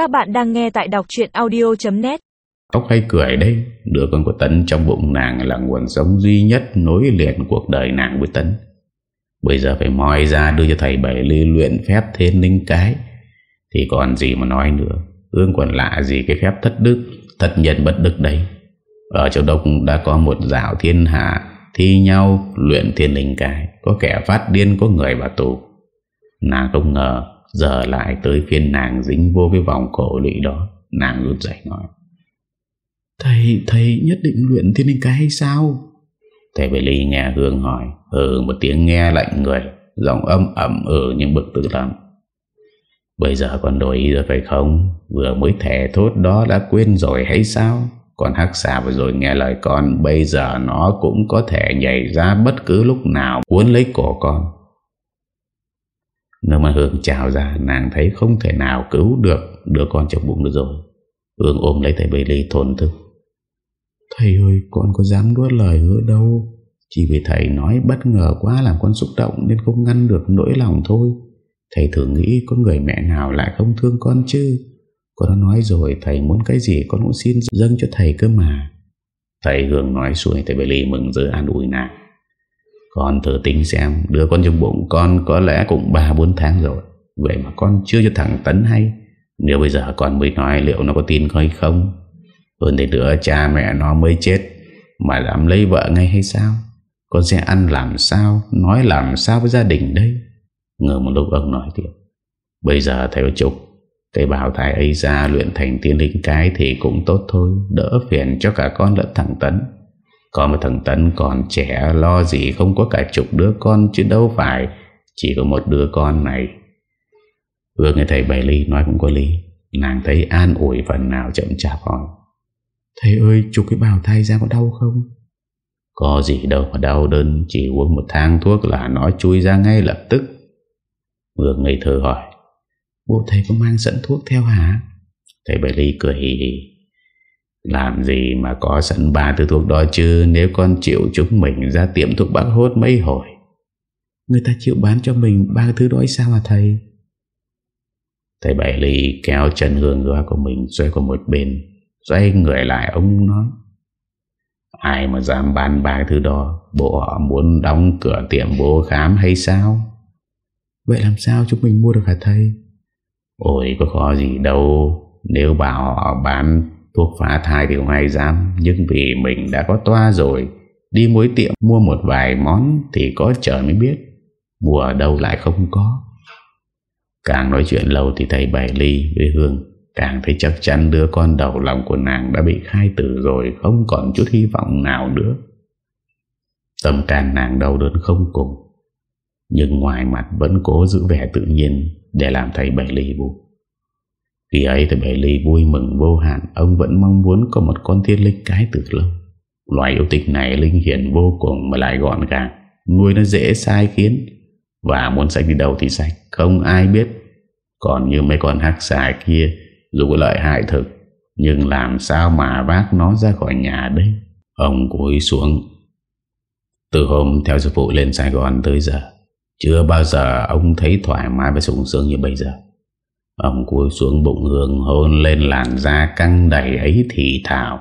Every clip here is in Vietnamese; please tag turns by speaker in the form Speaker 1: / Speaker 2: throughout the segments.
Speaker 1: Các bạn đang nghe tại đọc chuyện audio.net
Speaker 2: Khóc hay cười đây Đứa con của Tấn trong bụng nàng là nguồn sống duy nhất Nối liền cuộc đời nàng với Tấn. Bây giờ phải moi ra đưa cho thầy Bảy Ly luyện phép thiên linh cái. Thì còn gì mà nói nữa, Ương còn lạ gì cái phép thất đức, Thất nhân bất đức đấy. Ở châu Đốc đã có một dạo thiên hạ, Thi nhau luyện thiên linh cái, Có kẻ phát điên, có người vào tù. Nàng không ngờ Giờ lại tới phiên nàng dính vô cái vòng cổ lụy đó. Nàng rút dậy nói.
Speaker 3: Thầy, thầy nhất định luyện thiên linh cái hay sao?
Speaker 2: Thầy Bệ Ly nghe Hương hỏi Ừ một tiếng nghe lạnh người Giọng âm ẩm ừ nhưng bực tự lắm. Bây giờ còn đổi ý rồi phải không? Vừa mới thẻ thốt đó đã quên rồi hay sao? Còn hắc xà vừa rồi nghe lời con Bây giờ nó cũng có thể nhảy ra bất cứ lúc nào Cuốn lấy cổ con Nếu mà Hương chào ra Nàng thấy không thể nào cứu được Đứa con trong bụng được rồi. Hương ôm lấy thầy Bê Ly thồn thức.
Speaker 3: Thầy ơi con có dám nuốt lời hứa đâu. Chỉ vì thầy nói bất ngờ quá Làm con xúc động nên không ngăn được nỗi lòng thôi. Thầy thường nghĩ có người mẹ nào lại không thương con chứ? Con đã nói rồi Thầy muốn cái gì con cũng xin dâng cho thầy cơ mà.
Speaker 2: Thầy Hương nói xuôi Thầy Bê Ly mừng rỡ an ủi nàng con thử tính xem Đưa con trong bụng con có lẽ cũng 3-4 tháng rồi. Vậy mà con chưa cho thằng Tấn hay. Nếu bây giờ con mới nói liệu nó có tin hay không? Hơn thế nữa, cha mẹ nó mới chết, Mà làm lấy vợ ngay hay sao? Con sẽ ăn làm sao, Nói làm sao với gia đình đây? Ngờ một lúc ông nói tiếp. Bây giờ thầy có chục Thầy bảo thầy ấy ra luyện thành tiên linh cái Thì cũng tốt thôi, Đỡ phiền cho cả con lẫn thằng Tấn. Còn một thằng Tấn còn trẻ, Lo gì không có cả chục đứa con, Chứ đâu phải Chỉ có một đứa con này. Vừa nghe thầy Bảy Ly, nói cũng có lý. Nàng thấy an ủi phần nào chậm chạp hỏi,
Speaker 3: Thầy ơi chụp cái bào thai ra có đau không?
Speaker 2: Có gì đâu mà đau đơn, Chỉ uống một thang thuốc là nó chui ra ngay lập tức. Vừa ngây thơ hỏi
Speaker 3: Bộ thầy có mang sẵn thuốc theo hả?
Speaker 2: Thầy Bảy Ly cười hì hì làm gì mà có sẵn ba thứ thuốc đó chứ? Nếu con chịu chúng mình ra tiệm thuốc bác hốt mấy hồi.
Speaker 3: Người ta chịu bán cho mình ba thứ đó sao mà thầy?
Speaker 2: Thầy Bảy Ly kéo chân hương góa của mình Xoay qua một bên Xoay người lại ông nói. Ai mà dám bán ba thứ đó? Bộ họ muốn đóng cửa tiệm bố khám hay sao?
Speaker 3: Vậy làm sao chúng mình mua được hả thầy?
Speaker 2: Ôi có khó gì đâu. Nếu bảo họ bán thuốc phá thai thì không ai dám Nhưng vì mình đã có toa rồi. Đi mối tiệm, mua một vài món Thì có trời mới biết. Mua ở đâu lại không có. Càng nói chuyện lâu thì thầy Bảy Ly với Hương Càng thấy chắc chắn đứa con đầu lòng của nàng đã bị khai tử rồi, Không còn chút hy vọng nào nữa. Tâm can nàng đau đớn không cùng, Nhưng ngoài mặt vẫn cố giữ vẻ tự nhiên Để làm thầy Bảy Ly buồn. Khi ấy thì Bảy Ly vui mừng vô hạn, Ông vẫn mong muốn có một con thiên linh cái từ lâu. Loài yêu tịch này linh hiển vô cùng mà lại gọn gàng, Nuôi nó dễ sai khiến. Và muốn sạch đi đâu thì sạch Không ai biết. Còn như mấy con hắc xà kia, Dù có lợi hại thực, Nhưng làm sao mà vác nó ra khỏi nhà đấy Ông cúi xuống. Từ hôm theo sư phụ lên Sài Gòn tới giờ, Chưa bao giờ ông thấy thoải mái và sung sướng như bây giờ. Ông cúi xuống bụng hương hôn lên làn da căng đầy ấy thì thảo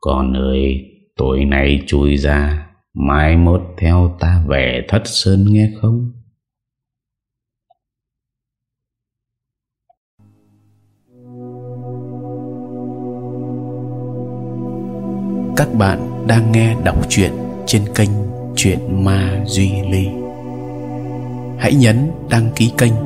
Speaker 2: Con ơi, tối nay chui ra, Mai mốt theo ta về thất sơn nghe không?
Speaker 4: Các bạn đang nghe đọc truyện trên kênh Chuyện Ma Duy Ly. Hãy nhấn đăng ký kênh